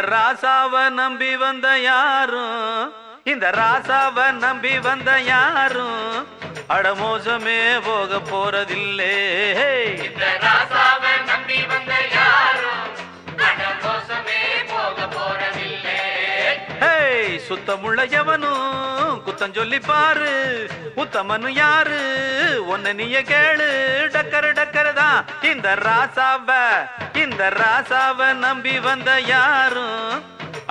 ராசாவ நம்பி வந்த யாரும் இந்த ராசாவ நம்பி வந்த யாரும் அடமோசமே போக போறதில்லே. இந்த ராசாவை நம்பி வந்த யாரும் போக போறதில்லை. சுத்தமுள்ள எவனும் குத்தம் சொல்லி பாரு உத்தமனு யாரு ஒன்ன நீய கேளு டக்கரு தான் இந்த ராசாவ இந்த ராசாவ நம்பி வந்த யாரும்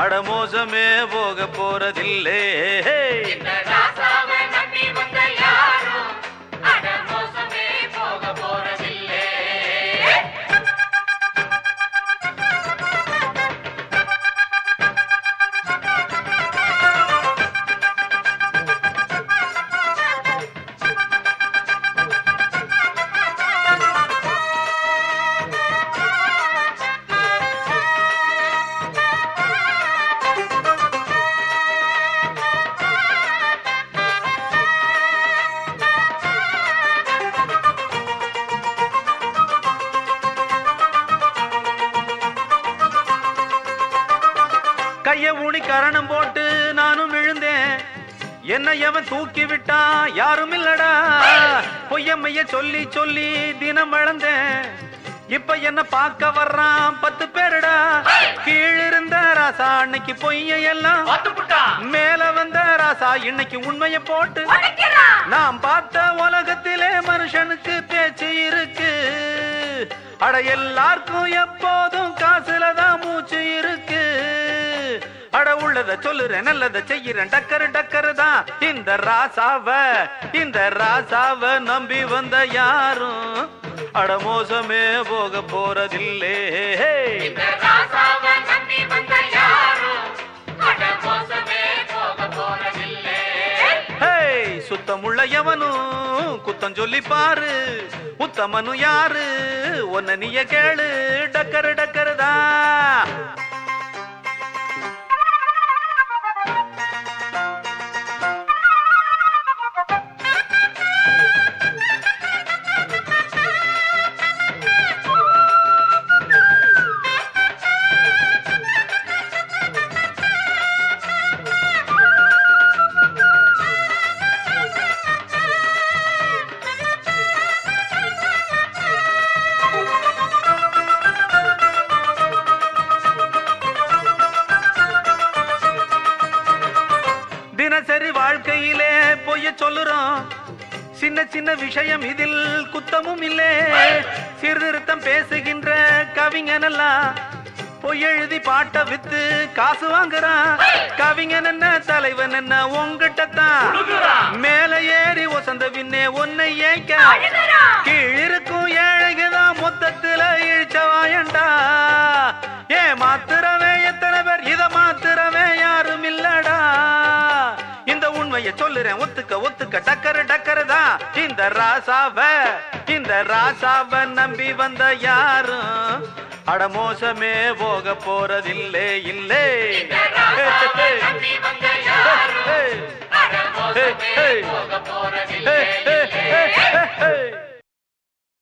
அடமோசமே போக போறதில்லை. கைய ஊனி கரணம் போட்டு நானும் விழுந்தேன். என்ன எவன் தூக்கி விட்டான் யாரும் இல்லடா. பொய்யம்மைய சொல்லி சொல்லி தினம் வளர்ந்தேன். இப்ப என்ன பார்க்க வர்றான் பத்து பேருடா. கீழிருந்த ராசா அன்னைக்கு பொய்ய எல்லாம் மேல வந்த ராசா இன்னைக்கு உண்மைய போட்டு நாம் பார்த்த உலகத்திலே மனுஷனுக்கு பேச்சு இருக்கு. அட எல்லாருக்கும் எப்போதும் உள்ளத சொல்லுறேன் நல்லத செய்யறேன். டக்கரு டக்கரு தான். இந்த ராசாவ இந்த ராசாவ நம்பி வந்த யாரும் அட மோசமே போக போறதில்லே. சுத்தமுள்ள எவனும் குத்தம் சொல்லி பாரு. உத்தமனு யாரு? ஒன்ன நீய கேளு. டக்கரு டக்கரு தான். தினசரி வாழ்க்கையிலே பொய்ய சொல்லுறோம். சின்ன சின்ன விஷயம் இதில் குத்தமும் இல்லே. சீர்திருத்தம் பேசுகின்ற கவிஞனெல்லாம் பொய் எழுதி பாட்ட வித்து காசு வாங்குறான். கவிஞன் என்ன தலைவன் என்ன உங்ககிட்ட தான். மேல ஏறி ஒசந்த பின்னே உன்னை ஏய்க்க. கீழிருக்கும் ஏழைகதான் மொத்தத்துல இழிச்ச வாயண்டா ஏ மாத்திரவே உண்மைய சொல்லுறேன் ஒத்துக்க ஒத்துக்க டக்கரு டக்கரு தான். இந்த ராசாவ இந்த ராசாவ நம்பி வந்த யாரும் அட மோசமே போக போறதில்லே இல்லே. போக போறதில்லை.